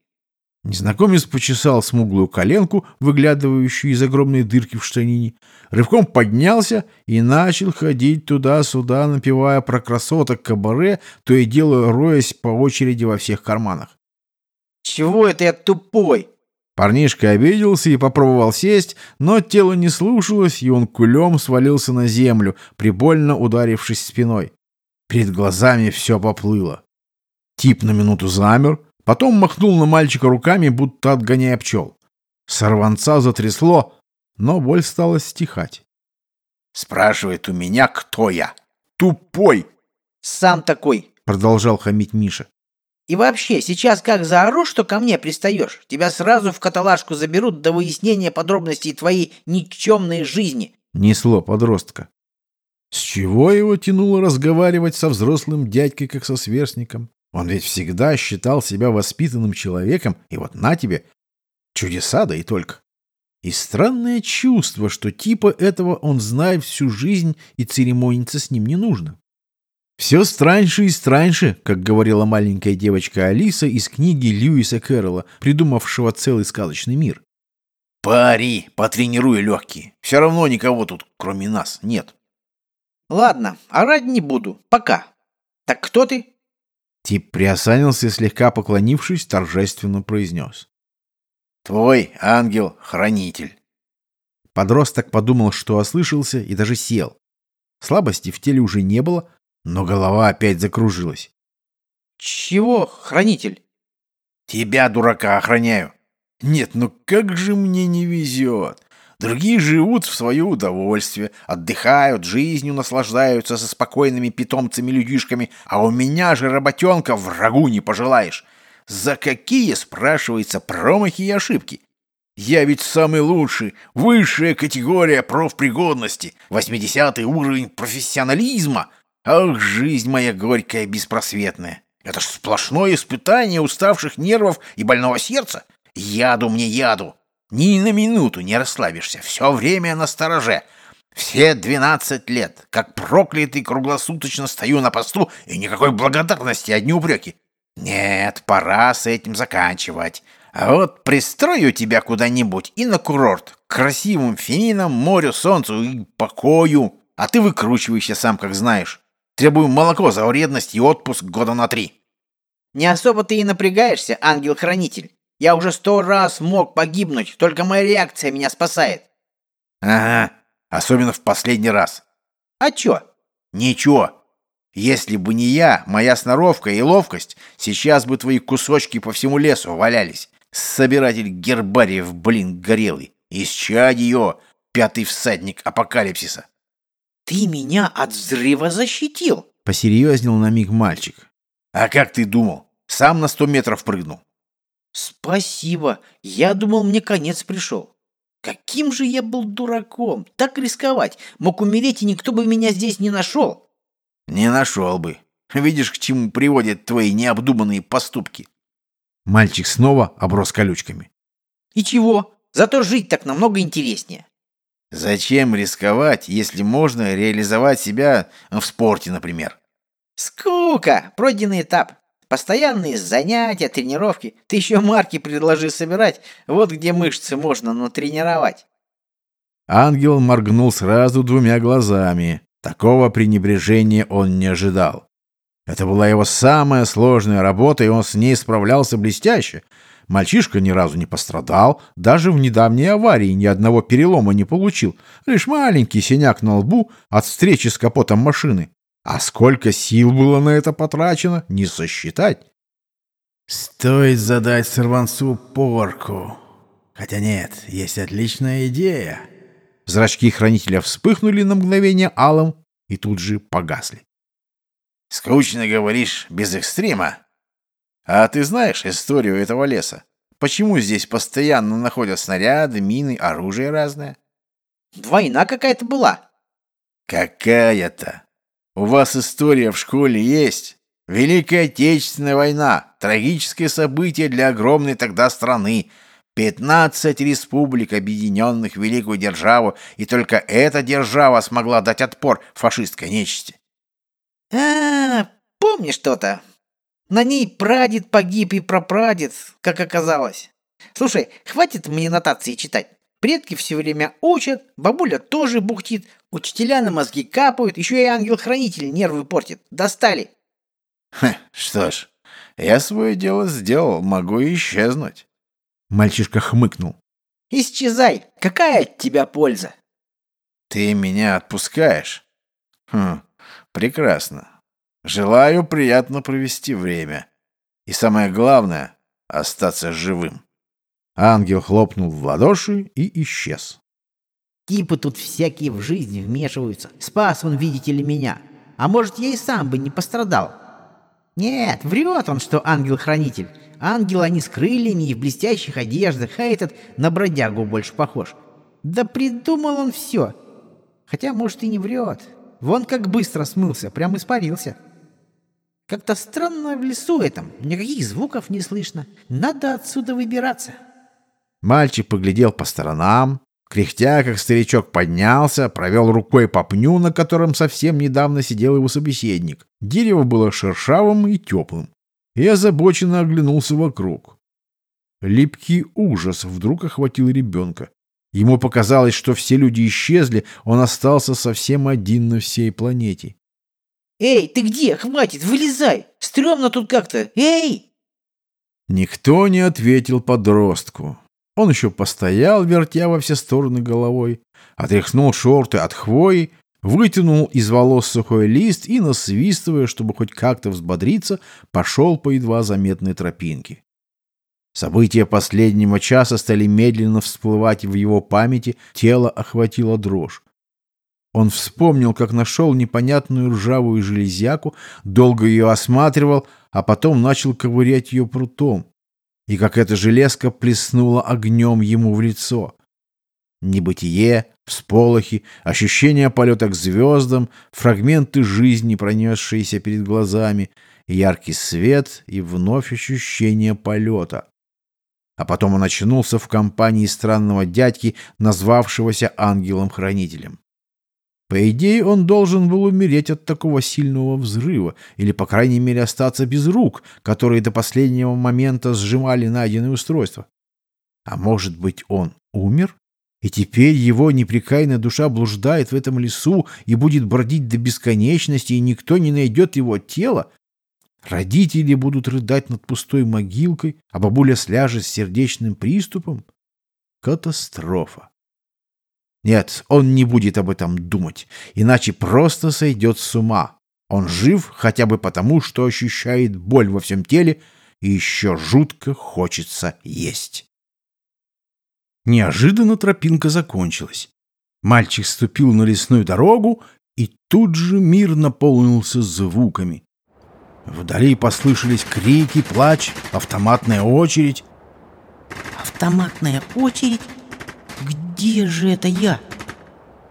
Speaker 1: Незнакомец почесал смуглую коленку, выглядывающую из огромной дырки в штанине, рывком поднялся и начал ходить туда-сюда, напевая про красоток кабаре, то и дело роясь по очереди во всех карманах.
Speaker 3: «Чего это я тупой?»
Speaker 1: Парнишка обиделся и попробовал сесть, но тело не слушалось, и он кулем свалился на землю, прибольно ударившись спиной. Перед глазами все поплыло. Тип на минуту замер, потом махнул на мальчика руками, будто отгоняя пчел. Сорванца затрясло, но боль стала стихать.
Speaker 2: «Спрашивает у меня, кто я. Тупой!»
Speaker 3: «Сам такой!»
Speaker 1: — продолжал хамить Миша.
Speaker 3: «И вообще, сейчас как заору, что ко мне пристаешь, тебя сразу в каталажку заберут до выяснения подробностей твоей никчемной жизни!»
Speaker 1: Несло подростка. С чего его тянуло разговаривать со взрослым дядькой, как со сверстником? Он ведь всегда считал себя воспитанным человеком, и вот на тебе чудеса, да и только. И странное чувство, что типа этого он знает всю жизнь и церемониться с ним не нужно. Все страньше и страньше, как говорила маленькая девочка Алиса из книги Льюиса Кэрролла, придумавшего целый сказочный мир.
Speaker 2: Пари, потренируй легкие. Все равно никого тут, кроме нас, нет.
Speaker 3: Ладно, орать не буду. Пока. Так кто ты?
Speaker 1: Тип приосанился, слегка поклонившись, торжественно произнес.
Speaker 2: Твой ангел-хранитель.
Speaker 1: Подросток подумал, что ослышался, и даже сел. Слабости в теле уже не было, но голова опять закружилась.
Speaker 3: Чего, хранитель?
Speaker 2: Тебя, дурака, охраняю. Нет, ну как же мне не везет. Другие живут в свое удовольствие, отдыхают, жизнью наслаждаются со спокойными питомцами-людишками, а у меня же работенка врагу не пожелаешь. За какие, спрашивается, промахи и ошибки? Я ведь самый лучший, высшая категория профпригодности, 80 уровень профессионализма, Ах, жизнь моя горькая, беспросветная! Это ж сплошное испытание уставших нервов и больного сердца. Яду мне яду. Ни на минуту не расслабишься, все время на стороже. Все двенадцать лет, как проклятый, круглосуточно стою на посту, и никакой благодарности, одни упреки. Нет, пора с этим заканчивать. А вот пристрою тебя куда-нибудь и на курорт, к красивым фининам, морю, солнцу и покою. А ты выкручивайся сам, как знаешь. Требую молоко за вредность и отпуск года на три.
Speaker 3: Не особо ты и напрягаешься, ангел-хранитель. Я уже сто раз мог погибнуть, только моя реакция меня спасает.
Speaker 2: Ага, особенно в последний раз.
Speaker 3: А чё?
Speaker 2: Ничего. Если бы не я, моя сноровка и ловкость, сейчас бы твои кусочки по всему лесу валялись. Собиратель гербариев, блин, горелый. Исчадье, пятый всадник апокалипсиса.
Speaker 3: «Ты меня от взрыва защитил!»
Speaker 1: — посерьезнел на миг мальчик.
Speaker 2: «А как ты думал? Сам на сто метров прыгнул».
Speaker 3: «Спасибо. Я думал, мне конец пришел. Каким же я был дураком! Так рисковать! Мог умереть, и никто бы меня здесь не нашел!»
Speaker 2: «Не нашел бы. Видишь, к чему приводят твои необдуманные поступки».
Speaker 1: Мальчик снова оброс колючками.
Speaker 3: «И чего? Зато жить так намного интереснее».
Speaker 2: Зачем рисковать, если можно реализовать себя в спорте, например?
Speaker 3: Скука! Пройденный этап. Постоянные занятия, тренировки. Ты еще марки предложи собирать. Вот где мышцы можно натренировать.
Speaker 1: Ангел моргнул сразу двумя глазами. Такого пренебрежения он не ожидал. Это была его самая сложная работа, и он с ней справлялся блестяще. Мальчишка ни разу не пострадал, даже в недавней аварии ни одного перелома не получил, лишь маленький синяк на лбу от встречи с капотом машины. А сколько сил было на это потрачено, не сосчитать.
Speaker 4: Стоит задать сорванцу порку. Хотя нет, есть отличная идея.
Speaker 1: Зрачки хранителя вспыхнули на мгновение алым и тут же погасли.
Speaker 2: «Скучно, говоришь, без экстрима?» А ты знаешь историю этого леса? Почему здесь постоянно находят снаряды, мины, оружие разное?
Speaker 3: Война какая-то была.
Speaker 2: Какая-то. У вас история в школе есть? Великая Отечественная война. Трагическое событие для огромной тогда страны. Пятнадцать республик, объединенных в великую державу, и только эта держава смогла дать отпор фашистской нечисти.
Speaker 3: А, -а, -а помнишь что-то? На ней прадед погиб и прапрадед, как оказалось. Слушай, хватит мне нотации читать. Предки все время учат, бабуля тоже бухтит, учителя на мозги капают, еще и ангел-хранитель нервы портит. Достали.
Speaker 2: Ха, что ж, я свое дело сделал, могу исчезнуть.
Speaker 1: Мальчишка хмыкнул.
Speaker 3: Исчезай, какая от тебя польза?
Speaker 2: Ты меня отпускаешь? Хм, прекрасно. Желаю приятно провести время. И самое главное — остаться живым.
Speaker 1: Ангел хлопнул в ладоши и исчез.
Speaker 3: Типы тут всякие в жизнь вмешиваются. Спас он, видите ли, меня. А может, я и сам бы не пострадал. Нет, врет он, что ангел-хранитель. Ангел они с крыльями и в блестящих одеждах, а этот на бродягу больше похож. Да придумал он все. Хотя, может, и не врет. Вон как быстро смылся, прям испарился. Как-то странно в лесу этом, никаких звуков не слышно. Надо отсюда выбираться.
Speaker 1: Мальчик поглядел по сторонам, кряхтя, как старичок поднялся, провел рукой по пню, на котором совсем недавно сидел его собеседник. Дерево было шершавым и теплым, и озабоченно оглянулся вокруг. Липкий ужас вдруг охватил ребенка. Ему показалось, что все люди исчезли, он остался совсем один на всей планете.
Speaker 3: Эй, ты где? Хватит, вылезай! Стремно тут как-то. Эй!
Speaker 1: Никто не ответил подростку. Он еще постоял, вертя во все стороны головой, отряхнул шорты от хвои, вытянул из волос сухой лист и, насвистывая, чтобы хоть как-то взбодриться, пошел по едва заметной тропинке. События последнего часа стали медленно всплывать в его памяти, тело охватило дрожь. Он вспомнил, как нашел непонятную ржавую железяку, долго ее осматривал, а потом начал ковырять ее прутом. И как эта железка плеснула огнем ему в лицо. Небытие, всполохи, ощущение полета к звездам, фрагменты жизни, пронесшиеся перед глазами, яркий свет и вновь ощущение полета. А потом он очнулся в компании странного дядьки, назвавшегося ангелом-хранителем. По идее, он должен был умереть от такого сильного взрыва, или, по крайней мере, остаться без рук, которые до последнего момента сжимали найденное устройство. А может быть, он умер? И теперь его непрекаянная душа блуждает в этом лесу и будет бродить до бесконечности, и никто не найдет его тело? Родители будут рыдать над пустой могилкой, а бабуля сляжет с сердечным приступом. Катастрофа. Нет, он не будет об этом думать, иначе просто сойдет с ума. Он жив хотя бы потому, что ощущает боль во всем теле и еще жутко хочется есть. Неожиданно тропинка закончилась. Мальчик ступил на лесную дорогу, и тут же мир наполнился звуками. Вдали послышались крики, плач, автоматная очередь.
Speaker 3: Автоматная очередь? Где же это я?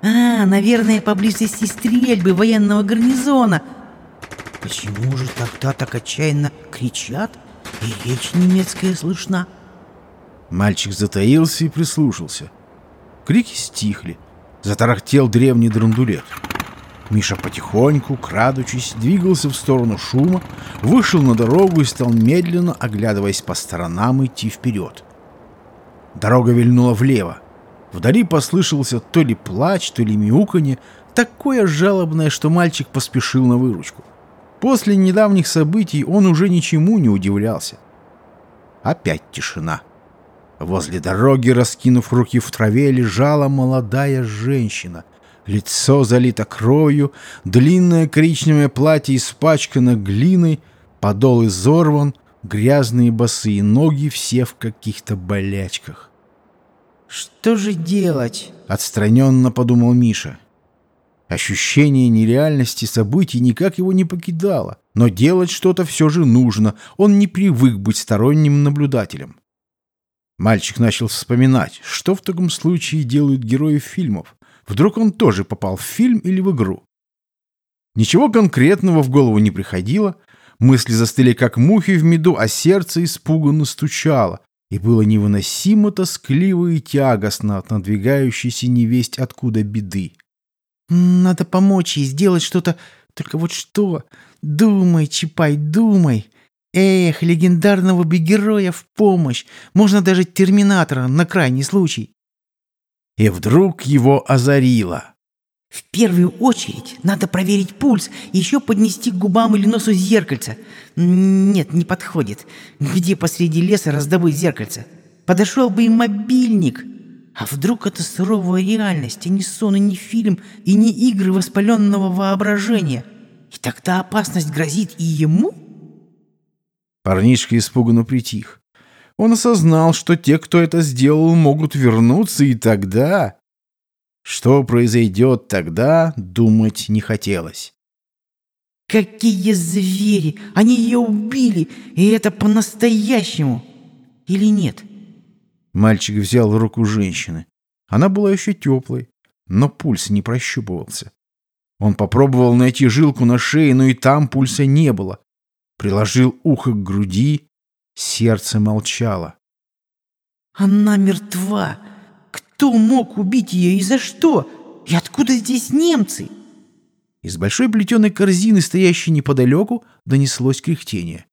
Speaker 3: А, наверное, поблизости стрельбы военного гарнизона. Почему же тогда так отчаянно кричат, и речь немецкая слышна?
Speaker 1: Мальчик затаился и прислушался. Крики стихли. Затарахтел древний драндулет. Миша потихоньку, крадучись, двигался в сторону шума, вышел на дорогу и стал медленно, оглядываясь по сторонам, идти вперед. Дорога вильнула влево. Вдали послышался то ли плач, то ли мяуканье, такое жалобное, что мальчик поспешил на выручку. После недавних событий он уже ничему не удивлялся. Опять тишина. Возле дороги, раскинув руки в траве, лежала молодая женщина — Лицо залито кровью, длинное коричневое платье испачкано глиной, подол изорван, грязные босые ноги все в каких-то болячках.
Speaker 3: «Что же делать?»
Speaker 1: — отстраненно подумал Миша. Ощущение нереальности событий никак его не покидало, но делать что-то все же нужно, он не привык быть сторонним наблюдателем. Мальчик начал вспоминать, что в таком случае делают герои фильмов. Вдруг он тоже попал в фильм или в игру? Ничего конкретного в голову не приходило, мысли застыли как мухи в меду, а сердце испуганно стучало, и было невыносимо тоскливо и тягостно от надвигающейся невесть откуда беды.
Speaker 3: «Надо помочь ей сделать что-то, только вот что? Думай, Чапай, думай!» Эх, легендарного бигероя в помощь! Можно даже терминатора на крайний случай.
Speaker 1: И вдруг его озарило.
Speaker 3: В первую очередь надо проверить пульс и еще поднести к губам или носу зеркальце. Нет, не подходит. Где посреди леса раздобыть зеркальце? Подошел бы и мобильник. А вдруг это суровая реальность, а не сон, и не фильм, и не игры воспаленного воображения? И тогда опасность грозит и ему?
Speaker 1: Парнишка испуганно притих. Он осознал, что те, кто это сделал, могут вернуться, и тогда... Что произойдет тогда, думать не хотелось.
Speaker 3: «Какие звери! Они ее убили! И это по-настоящему! Или нет?»
Speaker 1: Мальчик взял руку женщины. Она была еще теплой, но пульс не прощупывался. Он попробовал найти жилку на шее, но и там пульса не было. Приложил ухо к груди, сердце молчало.
Speaker 3: Она мертва. Кто мог убить ее и за что? И откуда здесь немцы?
Speaker 1: Из большой плетеной корзины, стоящей неподалеку, донеслось кряхтение.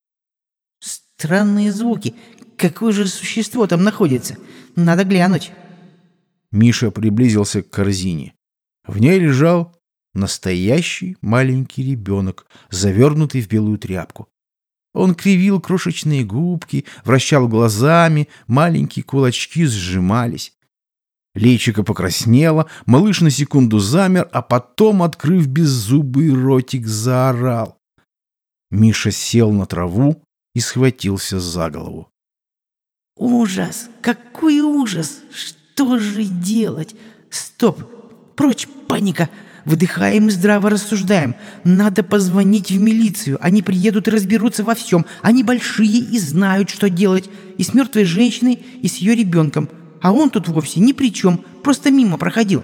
Speaker 3: Странные звуки. Какое же существо там находится? Надо глянуть.
Speaker 1: Миша приблизился к корзине. В ней лежал настоящий маленький ребенок, завернутый в белую тряпку. Он кривил крошечные губки, вращал глазами, маленькие кулачки сжимались. Личико покраснело, малыш на секунду замер, а потом, открыв беззубый ротик, заорал. Миша сел на траву и схватился за голову.
Speaker 3: Ужас! Какой ужас! Что же делать? Стоп! Прочь, паника! Выдыхаем здраво рассуждаем. Надо позвонить в милицию. Они приедут и разберутся во всем. Они большие и знают, что делать. И с мертвой женщиной, и с ее ребенком. А он тут вовсе ни при чем. Просто мимо проходил.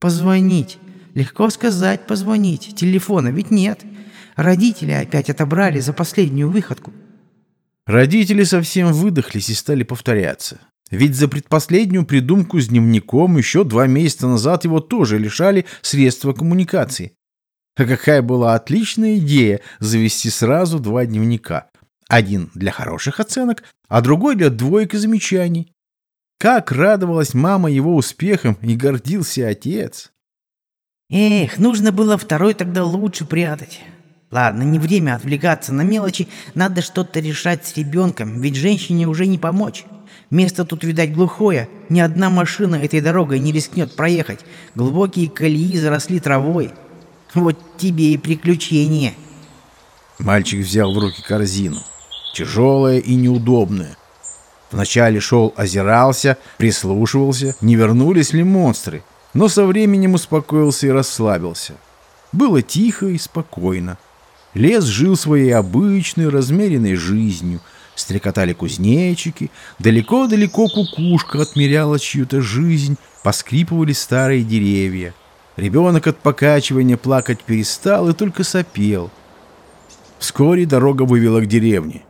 Speaker 3: Позвонить. Легко сказать позвонить. Телефона ведь нет. Родители опять отобрали за последнюю выходку.
Speaker 1: Родители совсем выдохлись и стали повторяться. Ведь за предпоследнюю придумку с дневником еще два месяца назад его тоже лишали средства коммуникации. А какая была отличная идея завести сразу два дневника. Один для хороших оценок, а другой для двоек и замечаний. Как радовалась мама его успехам и гордился отец.
Speaker 3: Эх, нужно было второй тогда лучше прятать. Ладно, не время отвлекаться на мелочи, надо что-то решать с ребенком, ведь женщине уже не помочь. Место тут, видать, глухое, ни одна машина этой дорогой не рискнет проехать. Глубокие колеи заросли травой. Вот тебе и приключение.
Speaker 1: Мальчик взял в руки корзину. Тяжелая и неудобная. Вначале шел, озирался, прислушивался, не вернулись ли монстры, но со временем успокоился и расслабился. Было тихо и спокойно. Лес жил своей обычной, размеренной жизнью. Стрекотали кузнечики, далеко-далеко кукушка отмеряла чью-то жизнь, поскрипывали старые деревья. Ребенок от покачивания плакать перестал и только сопел. Вскоре дорога вывела к деревне.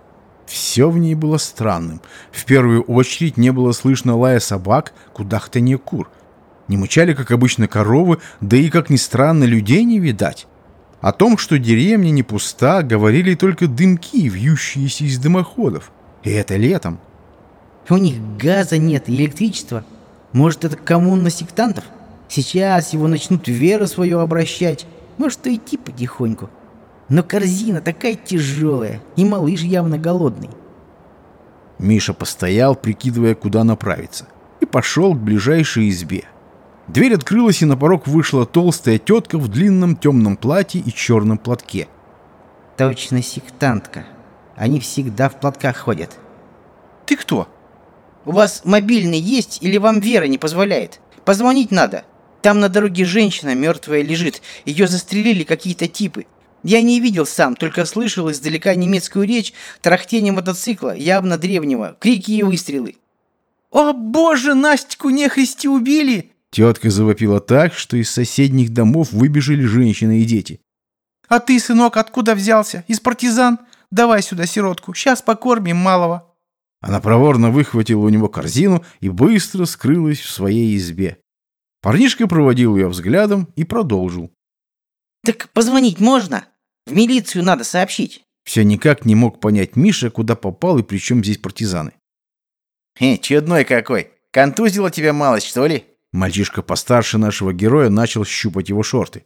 Speaker 1: Все в ней было странным. В первую очередь не было слышно лая собак, кудахтанье кур. Не мычали, как обычно, коровы, да и, как ни странно, людей не видать. О том, что деревня не пуста, говорили только дымки, вьющиеся из дымоходов. И это летом.
Speaker 3: У них газа нет электричества. Может, это коммуна сектантов? Сейчас его начнут в веру свою обращать. Может, идти потихоньку. Но корзина такая тяжелая, и малыш явно голодный.
Speaker 1: Миша постоял, прикидывая, куда направиться, и пошел к ближайшей избе. Дверь открылась, и на порог вышла толстая тетка в длинном темном платье и черном платке.
Speaker 3: Точно сектантка. Они всегда в платках ходят.
Speaker 2: Ты кто?
Speaker 3: У вас мобильный есть или вам Вера не позволяет? Позвонить надо. Там на дороге женщина мертвая лежит. Ее застрелили какие-то типы. Я не видел сам, только слышал издалека немецкую речь, тарахтение мотоцикла, явно древнего, крики и выстрелы.
Speaker 2: «О боже, Настику нехристи убили!»
Speaker 1: Тетка завопила так, что из соседних домов выбежали женщины и дети.
Speaker 2: «А ты, сынок, откуда взялся? Из партизан? Давай сюда сиротку, сейчас покормим малого».
Speaker 1: Она проворно выхватила у него корзину и быстро скрылась в своей избе. Парнишка проводил ее взглядом и продолжил.
Speaker 3: «Так позвонить можно? В милицию надо сообщить».
Speaker 1: Все никак не мог понять Миша, куда попал и при чем здесь партизаны.
Speaker 2: «Хе, чудной какой! Контузила тебя малость, что ли?»
Speaker 1: Мальчишка постарше нашего героя начал щупать его шорты.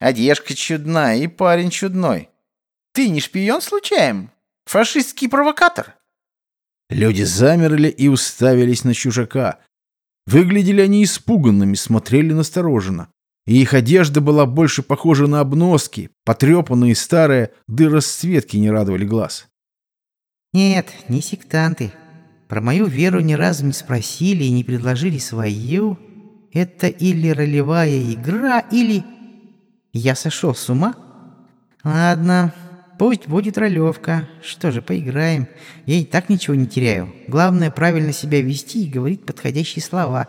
Speaker 2: «Одежка чудная и парень чудной. Ты не шпион случаем? Фашистский провокатор?»
Speaker 1: Люди замерли и уставились на чужака. Выглядели они испуганными, смотрели настороженно. И их одежда была больше похожа на обноски, потрепанные и старые, да расцветки не радовали глаз.
Speaker 3: «Нет, не сектанты. Про мою веру ни разу не спросили и не предложили свою. Это или ролевая игра, или... Я сошел с ума? Ладно, пусть будет ролевка. Что же, поиграем. Я и так ничего не теряю. Главное, правильно себя вести и говорить подходящие слова.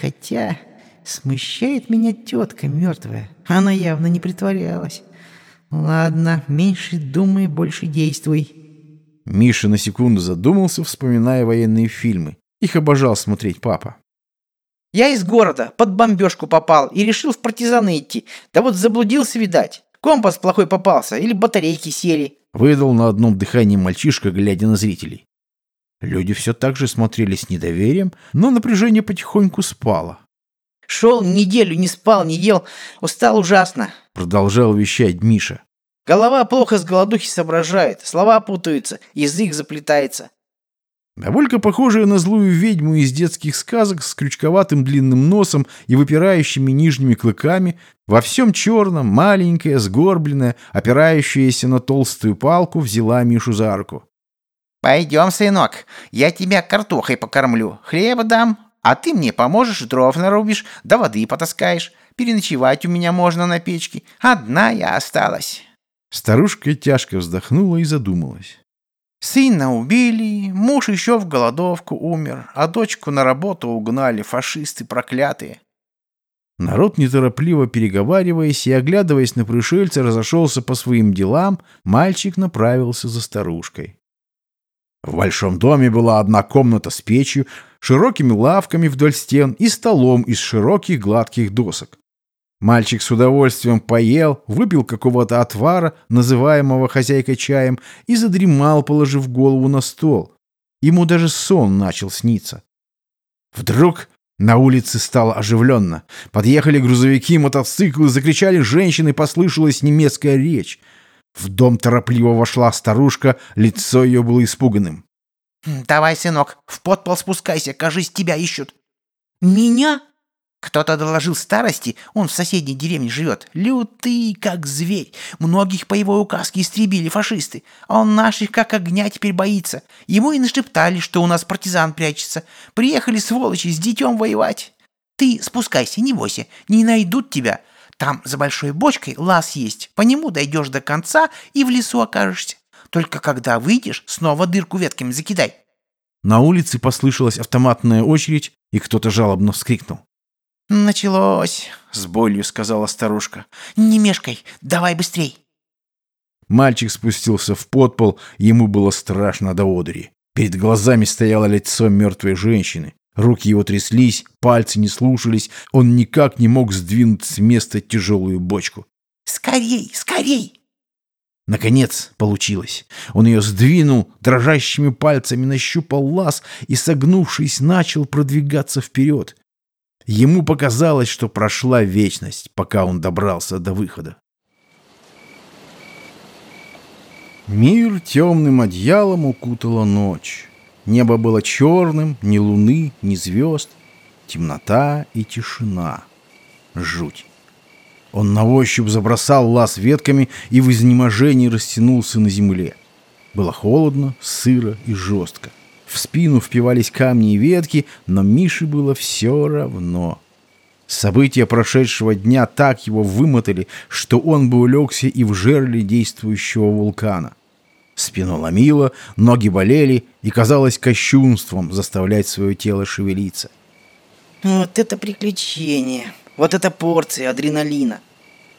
Speaker 3: Хотя Смущает меня тетка мертвая. Она явно не притворялась. Ладно, меньше думай, больше действуй.
Speaker 1: Миша на секунду задумался, вспоминая военные фильмы. Их обожал смотреть папа.
Speaker 3: Я из города, под бомбежку попал и решил в партизаны идти. Да вот заблудился, видать. Компас плохой попался или батарейки сели.
Speaker 1: Выдал на одном дыхании мальчишка, глядя на зрителей. Люди все так же смотрели с недоверием, но напряжение потихоньку спало.
Speaker 3: Шел неделю, не спал, не ел, устал ужасно.
Speaker 1: Продолжал вещать Миша.
Speaker 3: Голова плохо с голодухи соображает, слова путаются, язык заплетается.
Speaker 1: Бабулька, похожая на злую ведьму из детских сказок с крючковатым длинным носом и выпирающими нижними клыками, во всем черном, маленькая, сгорбленная, опирающаяся на толстую палку, взяла Мишу за руку.
Speaker 2: «Пойдем, сынок, я тебя картохой покормлю, хлеба дам, а ты мне поможешь, дров нарубишь, да воды потаскаешь. Переночевать у меня можно на печке. Одна я осталась».
Speaker 1: Старушка тяжко вздохнула и задумалась.
Speaker 2: Сына убили, муж еще в голодовку умер, а дочку на работу угнали фашисты проклятые.
Speaker 1: Народ, неторопливо переговариваясь и оглядываясь на пришельца, разошелся по своим делам, мальчик направился за старушкой. В большом доме была одна комната с печью, широкими лавками вдоль стен и столом из широких гладких досок. Мальчик с удовольствием поел, выпил какого-то отвара, называемого хозяйкой чаем, и задремал, положив голову на стол. Ему даже сон начал сниться. Вдруг на улице стало оживленно. Подъехали грузовики, мотоциклы, закричали женщины, послышалась немецкая речь. В дом торопливо вошла старушка, лицо ее было испуганным.
Speaker 2: «Давай, сынок, в подпол спускайся, кажись, тебя ищут».
Speaker 3: Меня?
Speaker 2: Кто-то доложил старости, он в соседней деревне живет. Лютый, как зверь. Многих по его указке истребили фашисты. А он наших как огня теперь боится. Ему и нашептали, что у нас партизан прячется. Приехали сволочи с детем воевать. Ты спускайся, не бойся, не найдут тебя. Там за большой бочкой лаз есть. По нему дойдешь до конца и в лесу окажешься. Только когда выйдешь, снова дырку ветками закидай.
Speaker 1: На улице послышалась автоматная очередь, и кто-то жалобно вскрикнул.
Speaker 2: «Началось», — с болью сказала старушка. «Не мешкай, давай быстрей».
Speaker 1: Мальчик спустился в подпол, ему было страшно до одури. Перед глазами стояло лицо мертвой женщины. Руки его тряслись, пальцы не слушались, он никак не мог сдвинуть с места тяжелую бочку.
Speaker 2: «Скорей, скорей!»
Speaker 1: Наконец получилось. Он ее сдвинул, дрожащими пальцами нащупал лаз и, согнувшись, начал продвигаться вперед. Ему показалось, что прошла вечность, пока он добрался до выхода. Мир темным одеялом укутала ночь. Небо было черным, ни луны, ни звезд. Темнота и тишина. Жуть. Он на ощупь забросал лаз ветками и в изнеможении растянулся на земле. Было холодно, сыро и жестко. В спину впивались камни и ветки, но Мише было все равно. События прошедшего дня так его вымотали, что он бы улегся и в жерле действующего вулкана. Спину ломило, ноги болели, и казалось кощунством заставлять свое тело шевелиться.
Speaker 3: Вот это приключение. Вот это порция адреналина.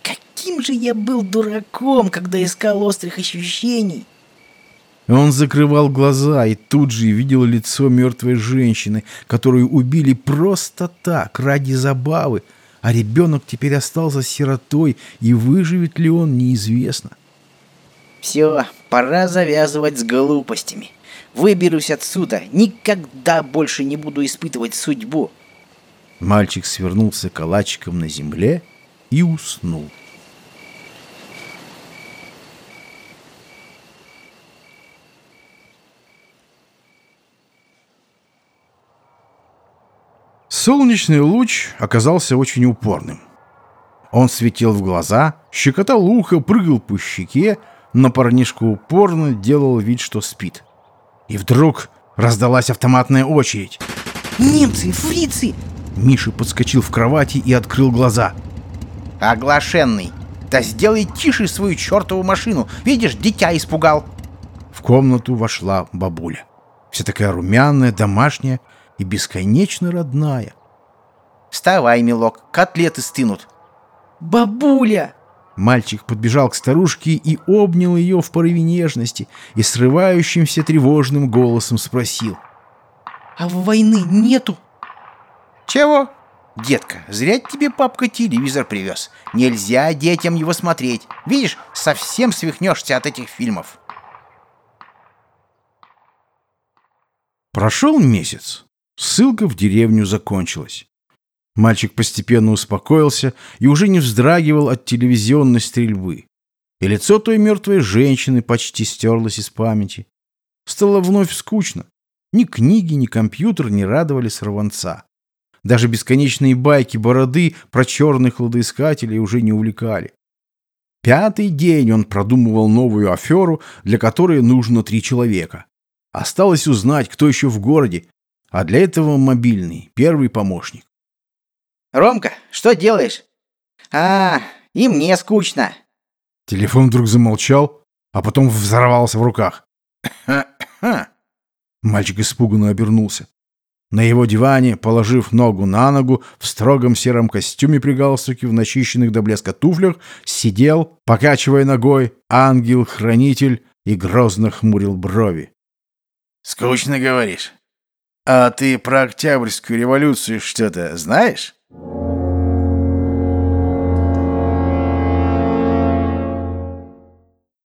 Speaker 3: Каким же я был дураком, когда искал острых ощущений.
Speaker 1: Он закрывал глаза и тут же видел лицо мертвой женщины, которую убили просто так, ради забавы, а ребенок теперь остался сиротой, и выживет ли он, неизвестно.
Speaker 3: Все, пора завязывать с глупостями. Выберусь отсюда, никогда больше не буду испытывать судьбу.
Speaker 1: Мальчик свернулся калачиком на земле и уснул. Солнечный луч оказался очень упорным. Он светил в глаза, щекотал ухо, прыгал по щеке, но парнишка упорно делал вид, что спит. И вдруг раздалась автоматная очередь.
Speaker 3: Немцы, фрицы!
Speaker 1: Миша подскочил в кровати и открыл глаза.
Speaker 2: Оглашенный. Да сделай тише свою чертову машину. Видишь, дитя испугал.
Speaker 1: В комнату вошла бабуля. Вся такая румяная, домашняя и бесконечно родная.
Speaker 2: Вставай, милок, котлеты стынут.
Speaker 3: Бабуля!
Speaker 1: Мальчик подбежал к старушке и обнял ее в порыве нежности и срывающимся тревожным голосом спросил.
Speaker 3: А войны нету?
Speaker 2: Чего? Детка, зря тебе папка телевизор привез. Нельзя детям его смотреть. Видишь, совсем свихнешься от этих фильмов.
Speaker 1: Прошел месяц. Ссылка в деревню закончилась. Мальчик постепенно успокоился и уже не вздрагивал от телевизионной стрельбы. И лицо той мертвой женщины почти стерлось из памяти. Стало вновь скучно. Ни книги, ни компьютер не радовали сорванца. Даже бесконечные байки бороды про черных кладоискателей уже не увлекали. Пятый день он продумывал новую аферу, для которой нужно три человека. Осталось узнать, кто еще в городе, а для этого мобильный, первый помощник.
Speaker 3: Ромка, что делаешь? А, и мне скучно.
Speaker 1: Телефон вдруг замолчал, а потом взорвался в руках. Мальчик испуганно обернулся. На его диване, положив ногу на ногу, в строгом сером костюме при галстуке, в начищенных до блеска туфлях, сидел, покачивая ногой, ангел-хранитель и грозно хмурил брови.
Speaker 4: Скучно говоришь. А ты про Октябрьскую революцию что-то знаешь? you